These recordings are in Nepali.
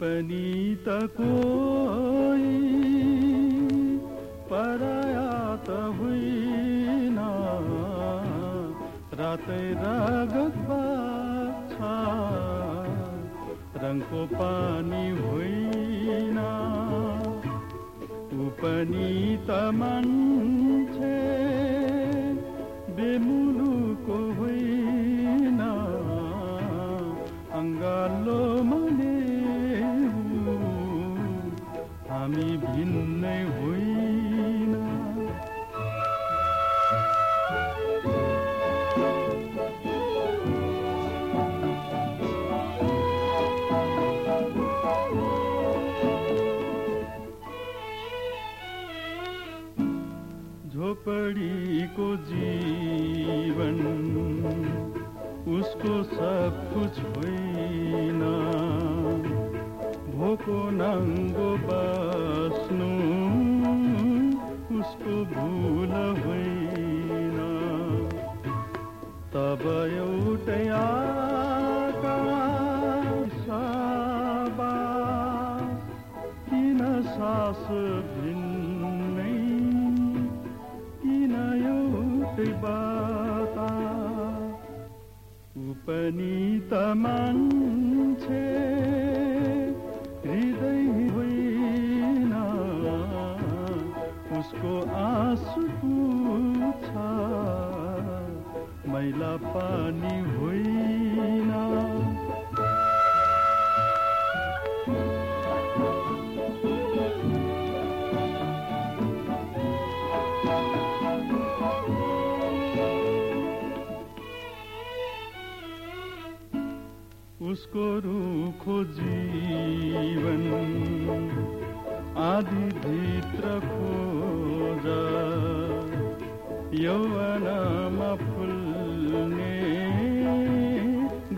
पनि त कोही पराया त होइन रातै रगत रङको पानी होइन ऊ पनि त मान्छे बेमुलुको होइन अङ्गालो हिन्ने हुई। झोपड़ी को जीवन उसको सब कुछ होना ना। भोको नंगो बा तब एउटै आकाश किन सास भिन्नै किन एउटै बाता। ऊ पनि त मान्छे हृदय होइन उसको आँसु छ मैला पानी होइन। उसको रुखो जीवन आदि भित्र खोज। यौवनमा फुल्ने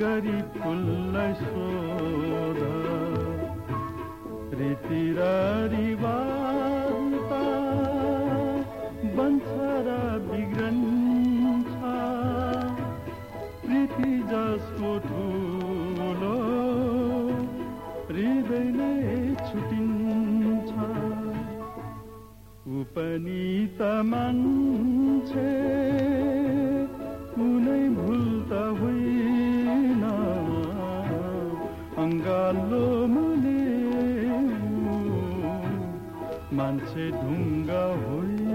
गरी फुललाई सोध। रीति र रिवाज त बन्छ र बिग्रन्छ। प्रीति जसको ठुलो हृदय नै छुटिन्छ। ऊ पनि त मान्छे कुनै भुल मान्छे ढुङ्गा होइन